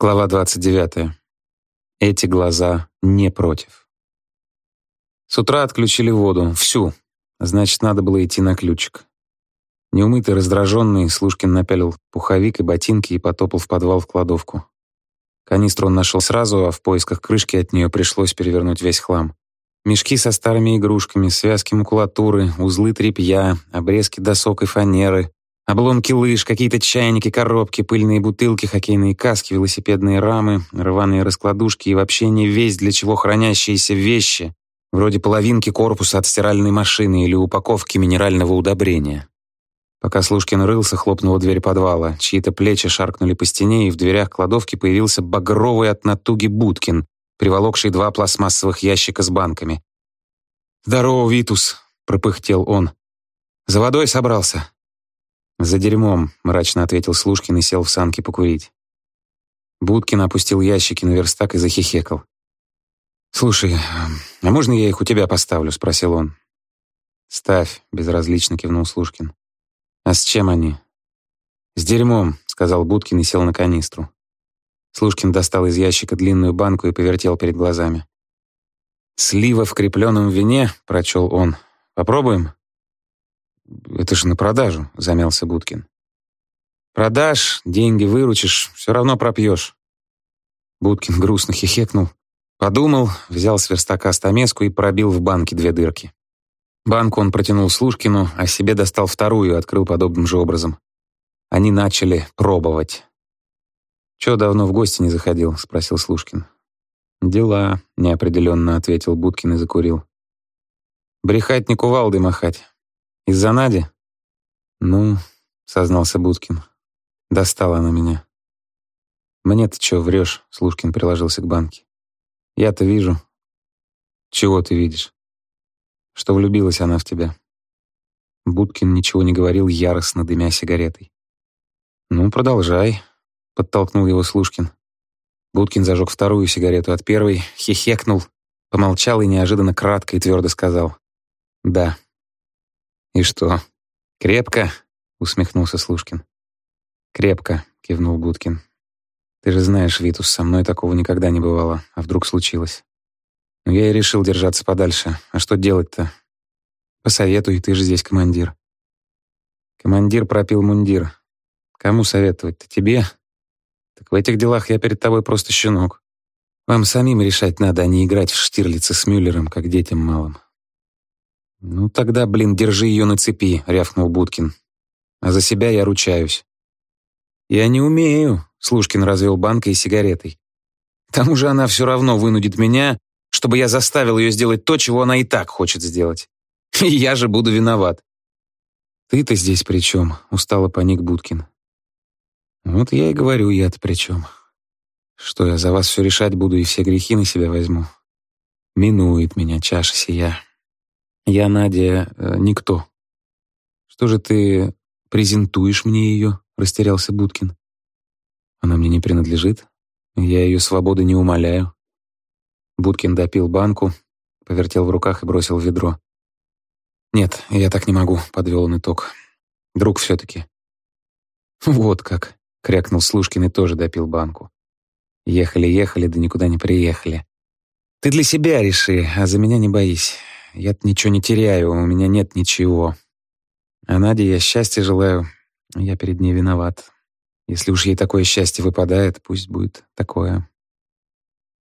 Глава 29. Эти глаза не против. С утра отключили воду, всю. Значит, надо было идти на ключик. Неумытый, раздраженный, Слушкин напялил пуховик и ботинки и потопал в подвал в кладовку. Канистру он нашел сразу, а в поисках крышки от нее пришлось перевернуть весь хлам. Мешки со старыми игрушками, связки макулатуры, узлы тряпья, обрезки досок и фанеры, Обломки лыж, какие-то чайники, коробки, пыльные бутылки, хоккейные каски, велосипедные рамы, рваные раскладушки и вообще не весь для чего хранящиеся вещи, вроде половинки корпуса от стиральной машины или упаковки минерального удобрения. Пока Слушкин рылся, хлопнула дверь подвала, чьи-то плечи шаркнули по стене, и в дверях кладовки появился багровый от натуги Будкин, приволокший два пластмассовых ящика с банками. «Здорово, Витус!» — пропыхтел он. «За водой собрался?» «За дерьмом», — мрачно ответил Слушкин и сел в санки покурить. Будкин опустил ящики на верстак и захихекал. «Слушай, а можно я их у тебя поставлю?» — спросил он. «Ставь», — безразлично кивнул Слушкин. «А с чем они?» «С дерьмом», — сказал Будкин и сел на канистру. Слушкин достал из ящика длинную банку и повертел перед глазами. «Слива в крепленном вине», — прочел он. «Попробуем?» «Это же на продажу», — замялся Будкин. «Продашь, деньги выручишь, все равно пропьешь». Будкин грустно хихекнул, подумал, взял с верстака стамеску и пробил в банке две дырки. Банку он протянул Слушкину, а себе достал вторую и открыл подобным же образом. Они начали пробовать. «Чё давно в гости не заходил?» — спросил Слушкин. «Дела», — неопределенно ответил Будкин и закурил. «Брехать не кувалдой махать. «Из-за Нади?» «Ну», — сознался Будкин, — «достала она меня». «Мне-то чё, врёшь?» — Слушкин приложился к банке. «Я-то вижу». «Чего ты видишь?» «Что влюбилась она в тебя». Будкин ничего не говорил, яростно дымя сигаретой. «Ну, продолжай», — подтолкнул его Слушкин. Будкин зажег вторую сигарету от первой, хихекнул, помолчал и неожиданно кратко и твердо сказал. «Да». «И что, крепко?» — усмехнулся Слушкин. «Крепко», — кивнул Будкин. «Ты же знаешь, Витус, со мной такого никогда не бывало, а вдруг случилось. Но я и решил держаться подальше. А что делать-то? Посоветуй, ты же здесь командир». Командир пропил мундир. Кому советовать-то? Тебе? Так в этих делах я перед тобой просто щенок. Вам самим решать надо, а не играть в Штирлица с Мюллером, как детям малым. «Ну тогда, блин, держи ее на цепи», — рявкнул Будкин. «А за себя я ручаюсь». «Я не умею», — Слушкин развел банкой и сигаретой. «К тому же она все равно вынудит меня, чтобы я заставил ее сделать то, чего она и так хочет сделать. И я же буду виноват». «Ты-то здесь при чем?» — устало поник Будкин. «Вот я и говорю, я-то при чем. Что я за вас все решать буду и все грехи на себя возьму. Минует меня чаша сия». Я, Надя, э, никто. Что же ты презентуешь мне ее? Растерялся Будкин. Она мне не принадлежит. Я ее свободы не умоляю. Будкин допил банку, повертел в руках и бросил в ведро. «Нет, я так не могу», — подвел он итог. «Друг все-таки». «Вот как», — крякнул Слушкин и тоже допил банку. «Ехали-ехали, да никуда не приехали. Ты для себя реши, а за меня не боись. Я-то ничего не теряю, у меня нет ничего. А Наде я счастья желаю, я перед ней виноват. Если уж ей такое счастье выпадает, пусть будет такое.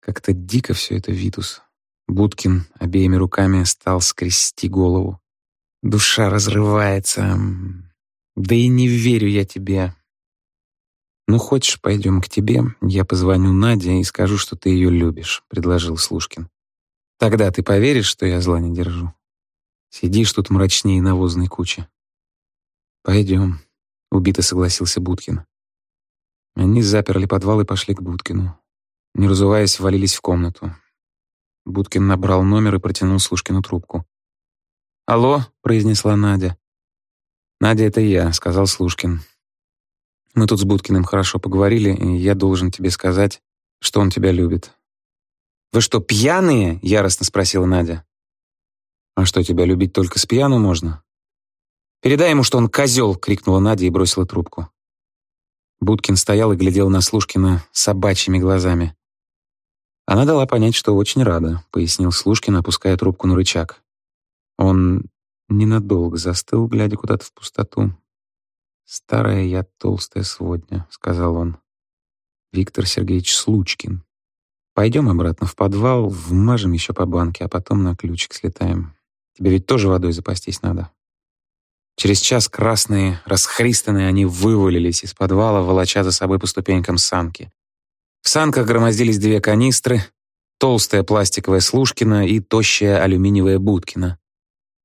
Как-то дико все это, Витус. Будкин обеими руками стал скрести голову. Душа разрывается. Да и не верю я тебе. «Ну, хочешь, пойдем к тебе, я позвоню Наде и скажу, что ты ее любишь», — предложил Слушкин. Тогда ты поверишь, что я зла не держу? Сидишь тут мрачнее навозной кучи. Пойдем, — убито согласился Будкин. Они заперли подвал и пошли к Будкину. Не разуваясь, валились в комнату. Будкин набрал номер и протянул Слушкину трубку. «Алло», — произнесла Надя. «Надя, это я», — сказал Слушкин. «Мы тут с Будкиным хорошо поговорили, и я должен тебе сказать, что он тебя любит. «Вы что, пьяные?» — яростно спросила Надя. «А что, тебя любить только с пьяну можно?» «Передай ему, что он козел!» — крикнула Надя и бросила трубку. Будкин стоял и глядел на Слушкина собачьими глазами. «Она дала понять, что очень рада», — пояснил Слушкин, опуская трубку на рычаг. Он ненадолго застыл, глядя куда-то в пустоту. «Старая я толстая сводня», — сказал он. «Виктор Сергеевич Случкин. Пойдем обратно в подвал, вмажем еще по банке, а потом на ключик слетаем. Тебе ведь тоже водой запастись надо». Через час красные, расхристанные, они вывалились из подвала, волоча за собой по ступенькам санки. В санках громоздились две канистры, толстая пластиковая Слушкина и тощая алюминиевая Будкина.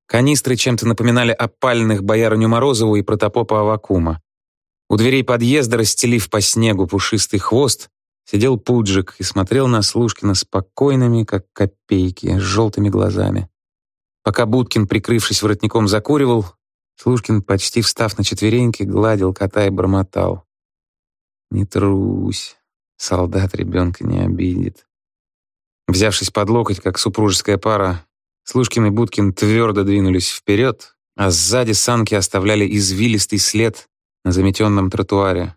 Канистры чем-то напоминали опальных боярыню Морозову и протопопа Авакума. У дверей подъезда, расстелив по снегу пушистый хвост, сидел Пуджик и смотрел на Слушкина спокойными, как копейки, с желтыми глазами. Пока Будкин, прикрывшись воротником, закуривал, Слушкин, почти встав на четвереньки, гладил кота и бормотал. «Не трусь, солдат ребенка не обидит». Взявшись под локоть, как супружеская пара, Слушкин и Будкин твердо двинулись вперед, а сзади санки оставляли извилистый след на заметенном тротуаре.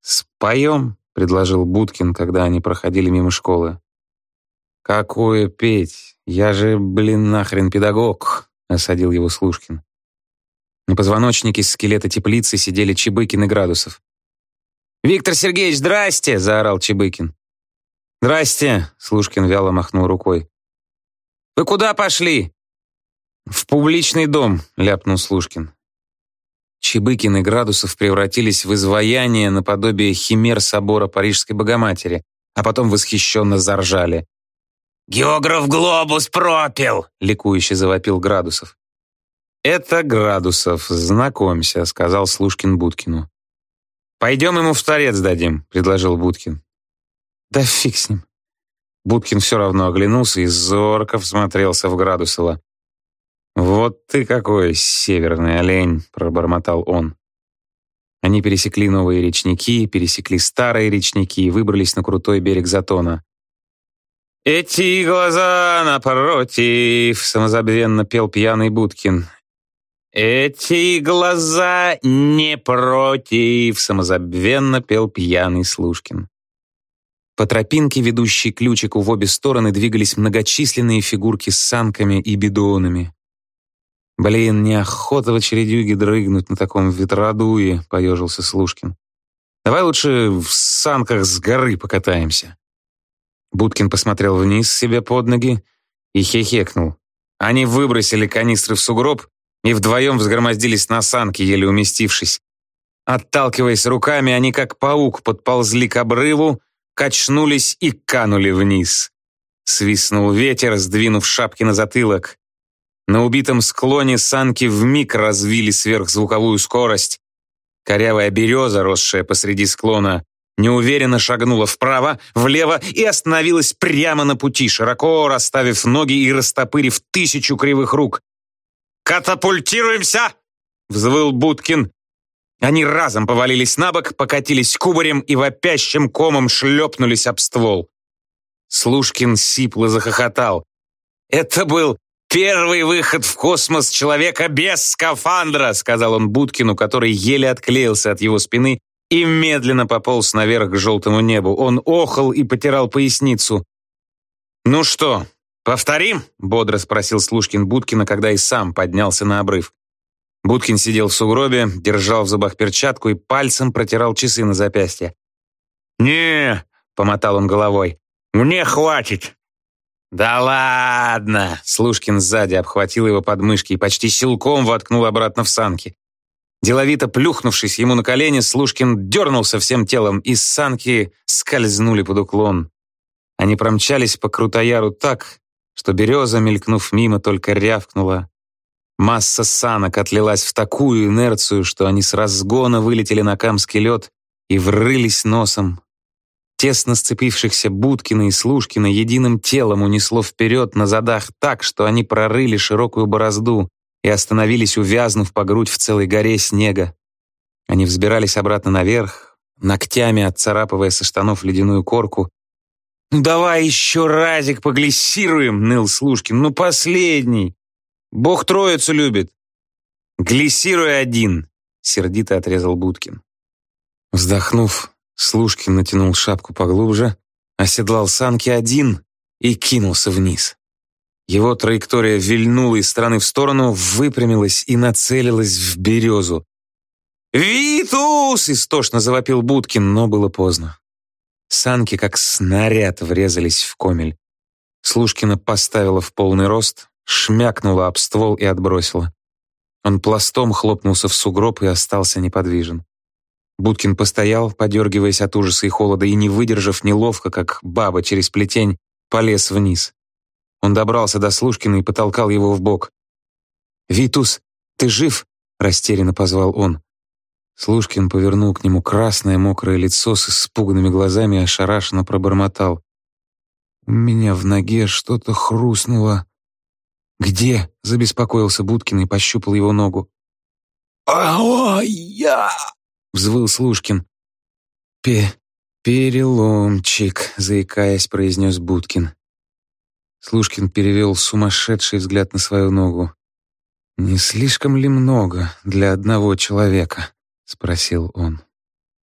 «Споем?» — предложил Будкин, когда они проходили мимо школы. «Какое петь? Я же, блин, нахрен педагог!» — осадил его Слушкин. На позвоночнике скелета теплицы сидели Чебыкин и Градусов. «Виктор Сергеевич, здрасте!» — заорал Чебыкин. «Здрасте!» — Слушкин вяло махнул рукой. «Вы куда пошли?» «В публичный дом», — ляпнул Слушкин. Чебыкин и Градусов превратились в изваяние наподобие химер собора Парижской Богоматери, а потом восхищенно заржали. «Географ глобус пропил!» — ликующе завопил Градусов. «Это Градусов, знакомься», — сказал Слушкин Будкину. «Пойдем ему в торец дадим», — предложил Будкин. «Да фиг с ним. Будкин все равно оглянулся и зорко всмотрелся в Градусова. «Вот ты какой северный олень!» — пробормотал он. Они пересекли новые речники, пересекли старые речники и выбрались на крутой берег Затона. «Эти глаза напротив!» — самозабвенно пел пьяный Будкин. «Эти глаза не против!» — самозабвенно пел пьяный Слушкин. По тропинке, ведущей ключику в обе стороны, двигались многочисленные фигурки с санками и бидонами. «Блин, неохота в очередюге дрыгнуть на таком ветродуе», — поежился Слушкин. «Давай лучше в санках с горы покатаемся». Будкин посмотрел вниз себе под ноги и хехекнул. Они выбросили канистры в сугроб и вдвоем взгромоздились на санки, еле уместившись. Отталкиваясь руками, они как паук подползли к обрыву, качнулись и канули вниз. Свистнул ветер, сдвинув шапки на затылок. На убитом склоне санки вмиг развили сверхзвуковую скорость. Корявая береза, росшая посреди склона, неуверенно шагнула вправо, влево и остановилась прямо на пути, широко расставив ноги и растопырив тысячу кривых рук. «Катапультируемся!» — взвыл Будкин, они разом повалились на бок, покатились кубарем и вопящим комом шлепнулись об ствол. Слушкин сипло захохотал. «Это был первый выход в космос человека без скафандра», сказал он Будкину, который еле отклеился от его спины и медленно пополз наверх к желтому небу. Он охал и потирал поясницу. «Ну что, повторим?» — бодро спросил Слушкин Будкина, когда и сам поднялся на обрыв. Будкин сидел в сугробе, держал в зубах перчатку и пальцем протирал часы на запястье. «Не!» — помотал он головой. «Мне хватит!» «Да ладно!» — Слушкин сзади обхватил его подмышки и почти силком воткнул обратно в санки. Деловито плюхнувшись ему на колени, Слушкин дернулся всем телом, и санки скользнули под уклон. Они промчались по крутояру так, что береза, мелькнув мимо, только рявкнула Масса санок отлилась в такую инерцию, что они с разгона вылетели на камский лед и врылись носом. Тесно сцепившихся Будкина и Слушкина единым телом унесло вперед на задах так, что они прорыли широкую борозду и остановились, увязнув по грудь в целой горе снега. Они взбирались обратно наверх, ногтями отцарапывая со штанов ледяную корку. «Ну давай еще разик поглиссируем!» — ныл Слушкин. «Ну последний!» Бог троицу любит. Глиссируй один, сердито отрезал Будкин. Вздохнув, Слушкин натянул шапку поглубже, оседлал санки один и кинулся вниз. Его траектория вильнула из стороны в сторону, выпрямилась и нацелилась в березу. «Витус!» — истошно завопил Будкин, но было поздно. Санки, как снаряд, врезались в комель. Слушкина поставила в полный рост, шмякнула об ствол и отбросила. Он пластом хлопнулся в сугроб и остался неподвижен. Будкин постоял, подергиваясь от ужаса и холода, и, не выдержав неловко, как баба через плетень, полез вниз. Он добрался до Слушкина и потолкал его в бок. «Витус, ты жив?» — растерянно позвал он. Слушкин повернул к нему красное мокрое лицо с испуганными глазами и ошарашенно пробормотал. «У меня в ноге что-то хрустнуло». «Где?» — забеспокоился Будкин и пощупал его ногу. «Ау-я!» — взвыл Слушкин. «Пе... переломчик», — заикаясь, произнес Будкин. Слушкин перевел сумасшедший взгляд на свою ногу. «Не слишком ли много для одного человека?» — спросил он.